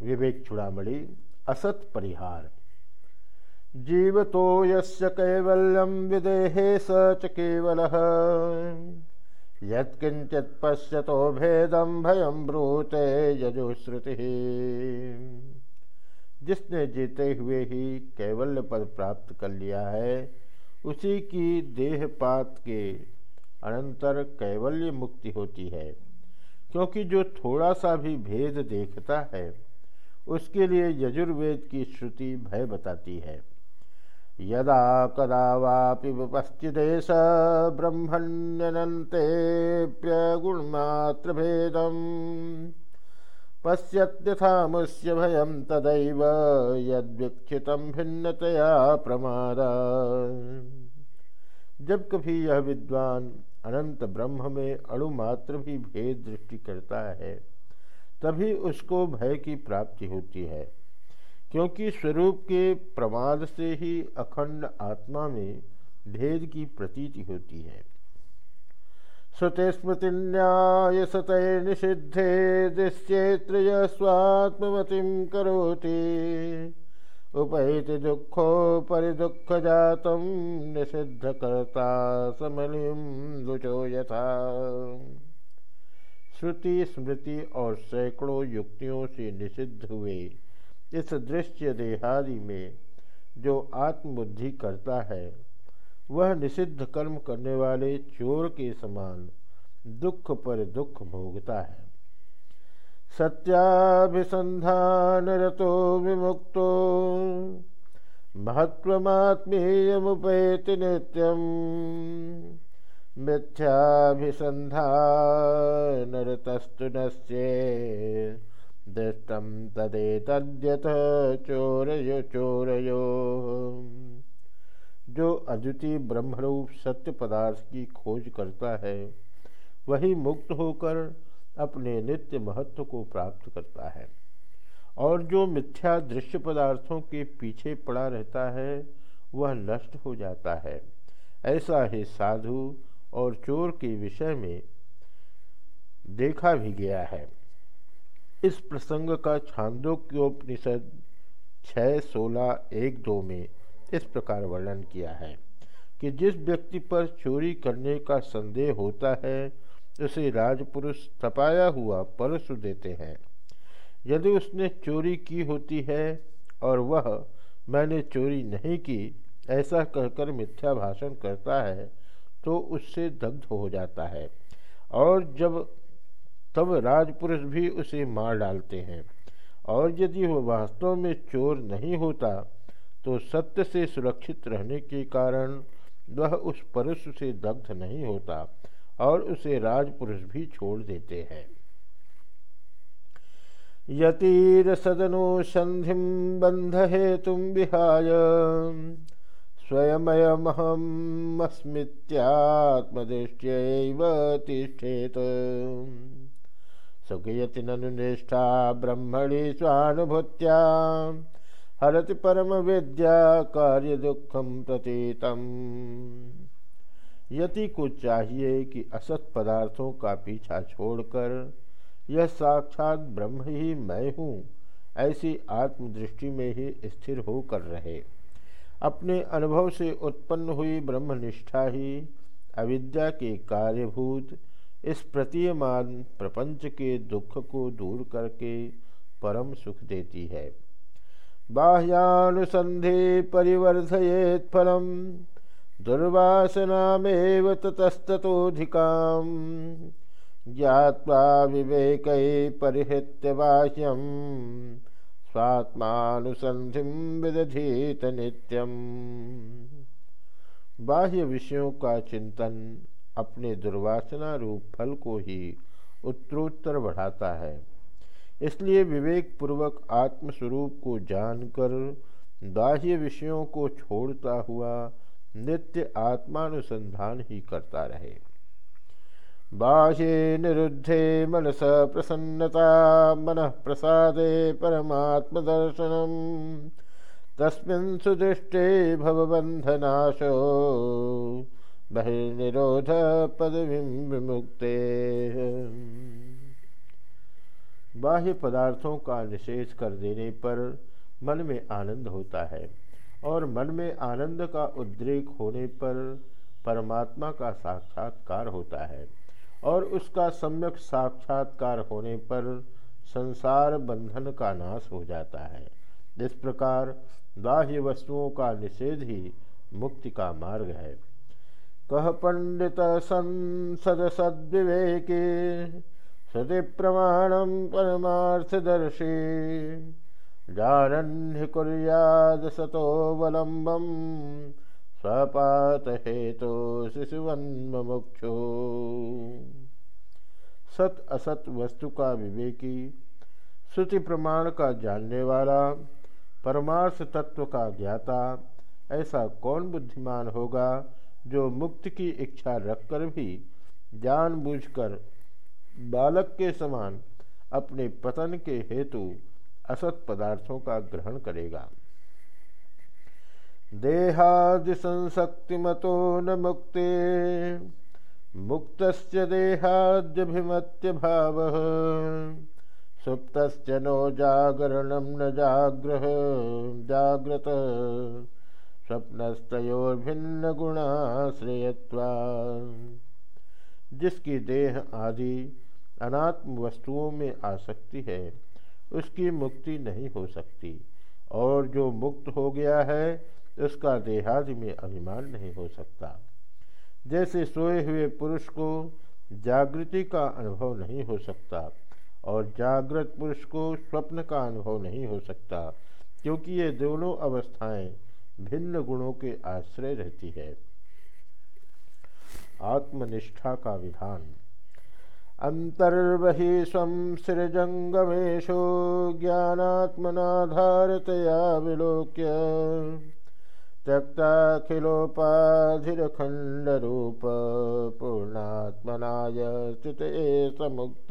विवेक चुड़ामणि असत परिहार। जीव तो यस्य कैवल्यम विदेहे स च केवल। यत्किंचित पश्यतो भेदम भयम ब्रूते यजुश्रुति। जिसने जीते हुए ही कैवल्य पद प्राप्त कर लिया है, उसी की देहपात के अनंतर कैवल्य मुक्ति होती है, क्योंकि जो थोड़ा सा भी भेद देखता है उसके लिए यजुर्वेद की श्रुति भय बताती है। यदा कदा वापि विपश्चिदेश गुणमात्र भेदम पश्यत्यथा मुस्य भयम तदैव यदीक्षित भिन्नतया प्रमाद। जब कभी यह विद्वान अनंत ब्रह्म में अणुमात्र भी भेद दृष्टि करता है तभी उसको भय की प्राप्ति होती है, क्योंकि स्वरूप के प्रमाद से ही अखंड आत्मा में भेद की प्रतीति होती है। श्रुते स्मृति न्याय सत निषिद्धे दृश्येत्र स्वात्मवती करोति। उपैति दुखो परिदुख जात निषिद्ध करता समलिम दुचो यथा। श्रुति, स्मृति और सैकड़ों युक्तियों से निषिद्ध हुए इस दृश्य देहादि में जो आत्मबुद्धि करता है, वह निषिद्ध कर्म करने वाले चोर के समान दुख पर दुख भोगता है। सत्याभिसंधान रतो विमुक्तो महत्वमात्मीयमुपेति नित्यम। मिथ्याभिसन्धानरतस्तु नश्ये दृष्टं तदेतद्यत चोरयो चोरयो। जो अद्वितीय ब्रह्मरूप सत्य पदार्थ की खोज करता है, वही मुक्त होकर अपने नित्य महत्व को प्राप्त करता है। और जो मिथ्या दृश्य पदार्थों के पीछे पड़ा रहता है, वह नष्ट हो जाता है। ऐसा ही साधु और चोर के विषय में देखा भी गया है। इस प्रसंग का छांदोक्योपनिषद छः सोलह एक दो में इस प्रकार वर्णन किया है कि जिस व्यक्ति पर चोरी करने का संदेह होता है, उसे राजपुरुष तपाया हुआ परशु देते हैं। यदि उसने चोरी की होती है और वह, मैंने चोरी नहीं की, ऐसा कहकर मिथ्या भाषण करता है तो उससे दग्ध हो जाता है। और जब तब राजपुरुष भी उसे मार डालते हैं। और यदि वह वास्तव में चोर नहीं होता तो सत्य से सुरक्षित रहने के कारण वह उस परुष से दग्ध नहीं होता और उसे राजपुरुष भी छोड़ देते हैं। यतीर सदनो संधि बंध हेतु विहाय। स्वयमयमहमस्मित्यात्मदृष्ट्यैव तिष्ठेत। सुखयति ननु निष्ठा ब्रह्मणि स्वानुभूत्या, हरति कार्य दुखम प्रतीतम। यति को चाहिए कि असत पदार्थों का पीछा छोड़कर, यह साक्षात ब्रह्म ही मैं हूँ, ऐसी आत्मदृष्टि में ही स्थिर होकर रहे। अपने अनुभव से उत्पन्न हुई ब्रह्मनिष्ठा ही अविद्या के कार्यभूत, इस प्रतीयमान प्रपंच के दुख को दूर करके परम सुख देती है। बाह्यानुसंधि परिवर्धयेत फलम, दुर्वासनामेव ततस्तोधिकाम ज्ञावा विवेक परिहृत्य बाह्यम स्वात्मानुसंधि विदधीत नित्यम बाह्य विषयों का चिंतन अपने दुर्वासना रूप फल को ही उत्तरोत्तर बढ़ाता है। इसलिए विवेक पूर्वक आत्मस्वरूप को जानकर बाह्य विषयों को छोड़ता हुआ नित्य आत्मानुसंधान ही करता रहे। बाह्ये निरुद्धे मनस प्रसन्नता, मन प्रसादे परमात्मदर्शन तस्मिन् सुदृष्टे भवबन्धनाशो, बहिर्निरोध पदवीं विमुक्ते। बाह्य पदार्थों का निषेध कर देने पर मन में आनंद होता है और मन में आनंद का उद्रेक होने पर परमात्मा का साक्षात्कार होता है। और उसका सम्यक साक्षात्कार होने पर संसार बंधन का नाश हो जाता है। इस प्रकार बाह्य वस्तुओं का निषेध ही मुक्ति का मार्ग है। कह पंडित संसद सद्विवेके सति प्रमाणम परमार्थदर्शी। जानन्य कुर्याद सतोवलम्बम स्वपात हेतु शिशुवन्मुक्षु सत असत वस्तु का विवेकी, श्रुति प्रमाण का जानने वाला, परमार्थ तत्व का ज्ञाता, ऐसा कौन बुद्धिमान होगा जो मुक्त की इच्छा रखकर भी जानबूझकर बालक के समान अपने पतन के हेतु असत पदार्थों का ग्रहण करेगा? देहादि संशक्तिमतो न मुक्ते। मुक्त देहाद्यभिमत्य भाव सुप्त नो जागरण न जाग्रह, जाग्रत। स्वप्नस्तोर्भिन्न गुणाश्रयत्वा जिसकी देह आदि अनात्म वस्तुओं में आसक्ति है, उसकी मुक्ति नहीं हो सकती। और जो मुक्त हो गया है उसका देहादि में अभिमान नहीं हो सकता। जैसे सोए हुए पुरुष को जागृति का अनुभव नहीं हो सकता और जागृत पुरुष को स्वप्न का अनुभव नहीं हो सकता, क्योंकि ये दोनों अवस्थाएँ भिन्न गुणों के आश्रय रहती है। आत्मनिष्ठा का विधान। अंतर्वहि स्व सृजंगमेशो ज्ञानात्मनाधारतया विलोक्य। त्यक्ताखिलोपाधिरखण्डरूप पूर्णात्मनाय स्थित समुक्त।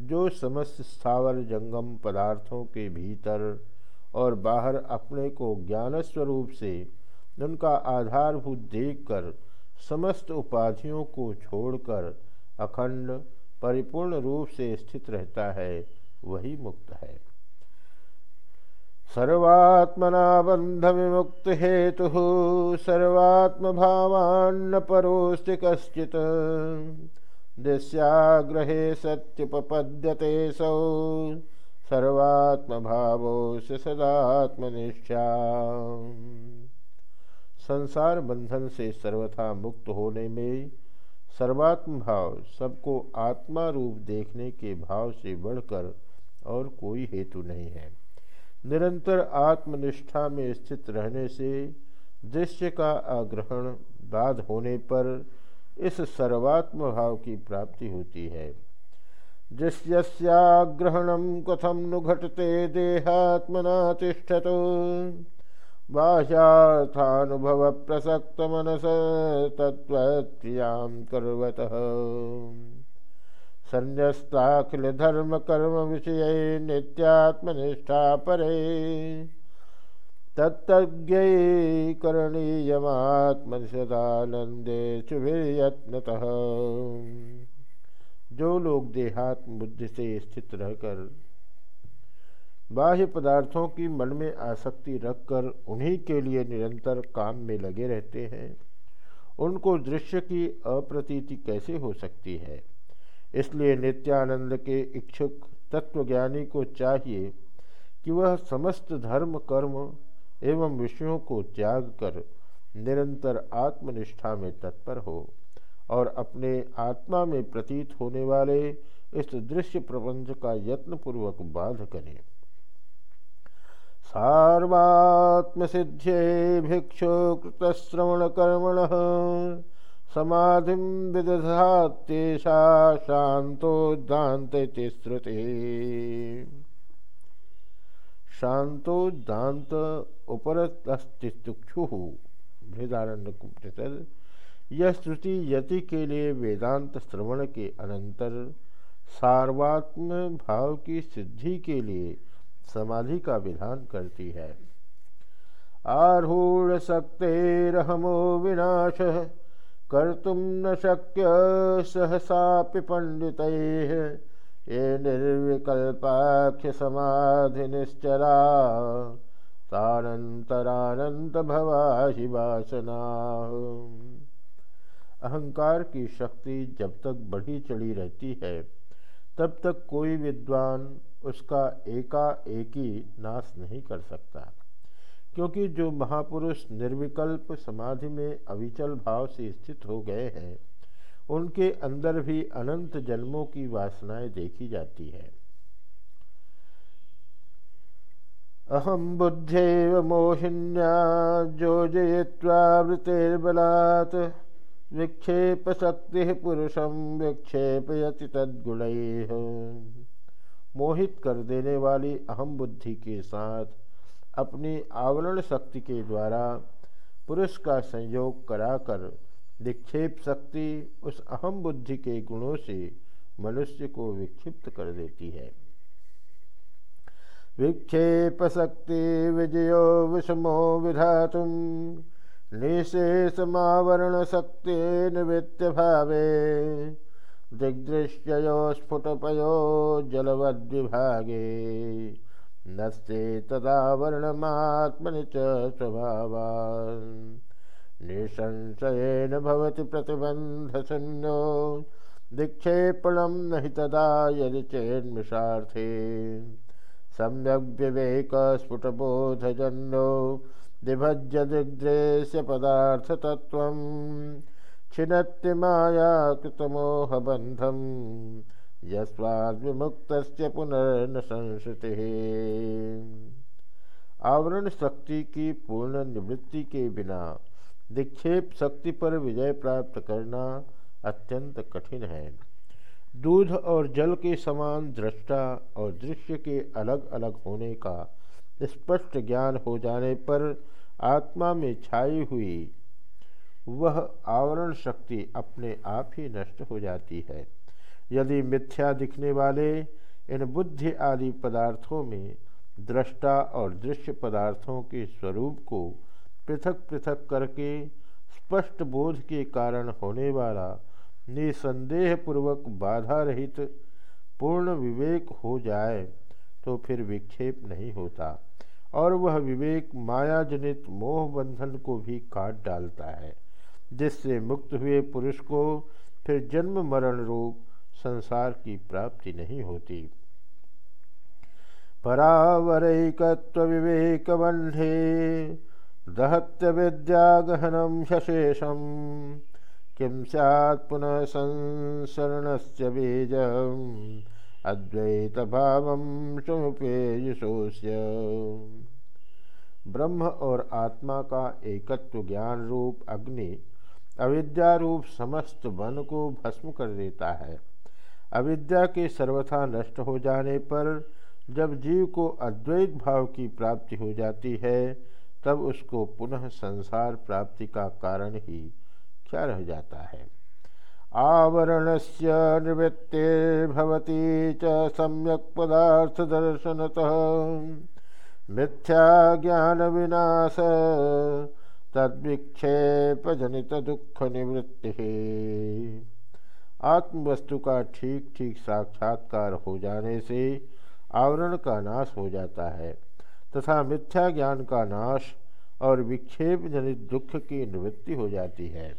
जो समस्त स्थावर जंगम पदार्थों के भीतर और बाहर अपने को ज्ञान स्वरूप से उनका आधारभूत देखकर समस्त उपाधियों को छोड़कर अखंड, परिपूर्ण रूप से स्थित रहता है, वही मुक्त है। सर्वात्मना बंध विमुक्त हेतु सर्वात्म भावान्न परोस्ति कश्चित दृश्याग्रहे सत्युपपद्यते सौ। सर्वात्म भावो से सदात्मनिष्ठा संसार बंधन से सर्वथा मुक्त होने में सर्वात्म भाव सबको आत्मा रूप देखने के भाव से बढ़कर और कोई हेतु नहीं है। निरंतर आत्मनिष्ठा में स्थित रहने से दृश्य का आग्रहण बाद होने पर इस सर्वात्म भाव की प्राप्ति होती है। दृश्यग्रहणम कथम नु घटते देहात्मना तिष्ठतो बाह्यार्थानुभव प्रसक्त मनस तत्व कर्वतः। संन्यस्ताखिल धर्म कर्म विषय नित्यात्मनिष्ठा परे। तत्ज्ञ करणीयमात्मसदानंदे शुभिर्यत्नतः। जो लोग देहात्म बुद्धि से स्थित रहकर बाह्य पदार्थों की मन में आसक्ति रखकर उन्हीं के लिए निरंतर काम में लगे रहते हैं, उनको दृश्य की अप्रतीति कैसे हो सकती है? इसलिए नित्यानंद के इच्छुक तत्वज्ञानी को चाहिए कि वह समस्त धर्म, कर्म एवं विषयों को त्याग कर निरंतर आत्मनिष्ठा में तत्पर हो और अपने आत्मा में प्रतीत होने वाले इस दृश्य प्रपंच का यत्नपूर्वक बाध करें। सार्वात्म सिद्धे भिक्षु कृतश्रवण कर्मण समाधि विदधात्येषा शांतोदात श्रुति। शांतोदात उपरतस्तिक्षु बृहदारण्य यह श्रुति यति के लिए वेदांत श्रवण के अनंतर सार्वात्म भाव की सिद्धि के लिए समाधि का विधान करती है। आरूढ़ शक्तिरहमो विनाश। कर्तुम न शक्य सहसा पंडित। ये निर्विकल्पाख्य समाधि निश्चरा तानंतरानंत भवा वासना। अहंकार की शक्ति जब तक बढ़ी चढ़ी रहती है, तब तक कोई विद्वान उसका एकाएकी नाश नहीं कर सकता। क्योंकि जो महापुरुष निर्विकल्प समाधि में अविचल भाव से स्थित हो गए हैं, उनके अंदर भी अनंत जन्मों की वासनाएँ देखी जाती है। अहम बुद्धेव मोहिन्या जो जोजय्वावृतेर्बलात् विक्षेप शक्ति पुरुषम विक्षेपयति तद्गुण। मोहित कर देने वाली अहम बुद्धि के साथ अपनी आवरण शक्ति के द्वारा पुरुष का संयोग कराकर विक्षेप शक्ति उस अहम बुद्धि के गुणों से मनुष्य को विक्षिप्त कर देती है। विक्षेप शक्ति विजयो विषमो विधातुम निशेषमावरण शक्ति निवृत्त भावे। दिग्दृश्यो स्फुटपयो जलवद्विभागे। नस्ते तदा वर्णमात्मनि च स्वभावान्। निसंशयेन भवति प्रतिबन्धशून्यो। दिक्षेपणं न हि तदा यदि चेन्मिषार्थे। सम्यग्विवेकस्फुटबोधजन्यो विभज्य दिग्द्रेश्य पदार्थतत्त्वं छिनत्ति माया यस्वाद्विमुक्त पुनर्न संस्कृति आवरण शक्ति की पूर्ण निवृत्ति के बिना विक्षेप शक्ति पर विजय प्राप्त करना अत्यंत कठिन है। दूध और जल के समान दृष्टा और दृश्य के अलग अलग होने का स्पष्ट ज्ञान हो जाने पर आत्मा में छाई हुई वह आवरण शक्ति अपने आप ही नष्ट हो जाती है। यदि मिथ्या दिखने वाले इन बुद्धि आदि पदार्थों में दृष्टा और दृश्य पदार्थों के स्वरूप को पृथक पृथक करके स्पष्ट बोध के कारण होने वाला निसंदेह पूर्वक बाधा रहित पूर्ण विवेक हो जाए तो फिर विक्षेप नहीं होता और वह विवेक माया जनित मोह बंधन को भी काट डालता है, जिससे मुक्त हुए पुरुष को फिर जन्म मरण रूप संसार की प्राप्ति नहीं होती। परावरैकत्व विवेक बंधे दहत्य विद्या गहनम शशेषम किम पुनः संसरण से बीज अद्वैत भाव ब्रह्म और आत्मा का एकत्व ज्ञान रूप अग्नि अविद्या रूप समस्त वन को भस्म कर देता है। अविद्या के सर्वथा नष्ट हो जाने पर जब जीव को अद्वैत भाव की प्राप्ति हो जाती है, तब उसको पुनः संसार प्राप्ति का कारण ही क्या रह जाता है? आवरण से निवृत्तिर्भवती च सम्यक पदार्थ दर्शनतः मिथ्या ज्ञान विनाश, तद्विक्षेप जनित दुख निवृत्ति। आत्मवस्तु का ठीक ठीक साक्षात्कार हो जाने से आवरण का नाश हो जाता है, तथा मिथ्या ज्ञान का नाश और विक्षेप जनित दुख की निवृत्ति हो जाती है।